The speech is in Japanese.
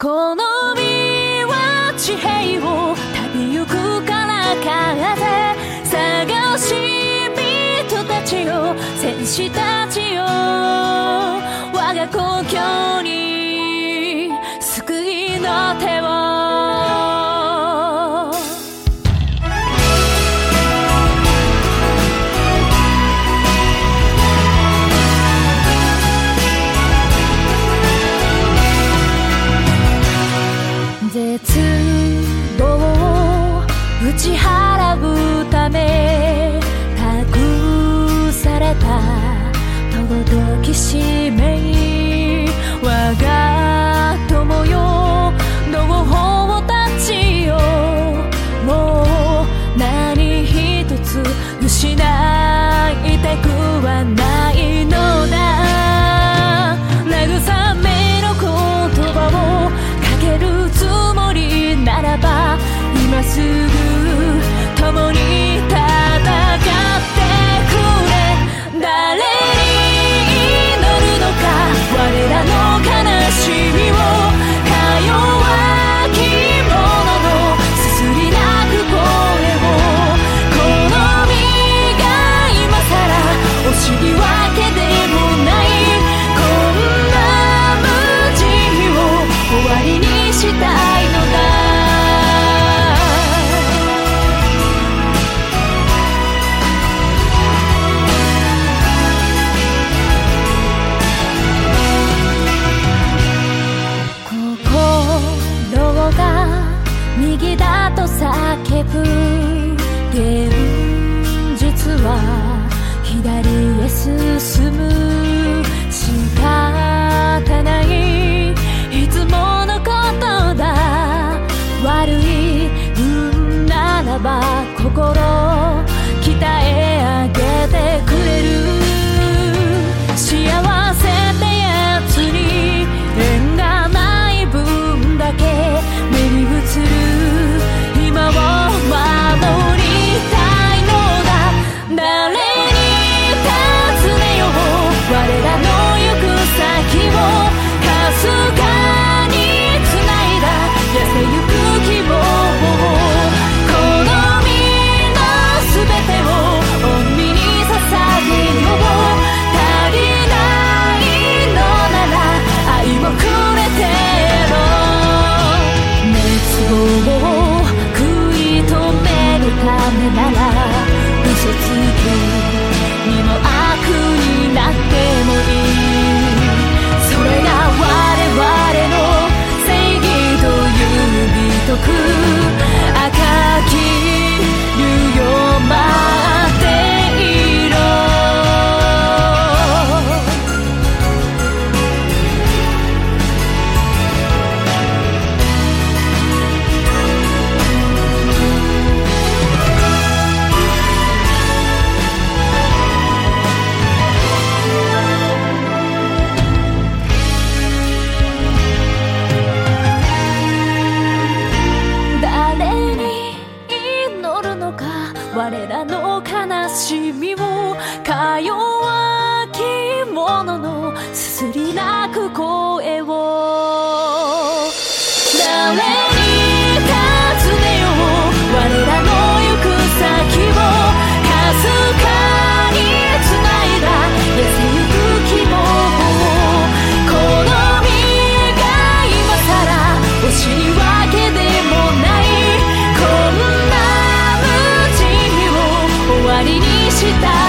この身は地平を旅行くから風探し人たちよ戦士たちよ。我が子 같은 웃음을 すり泣く声を。誰に尋ねよう我らの行く先をかすかにつないだ。痩せゆく希望この身が今さら欲しいわけでもない。こんな無事を終わりにした。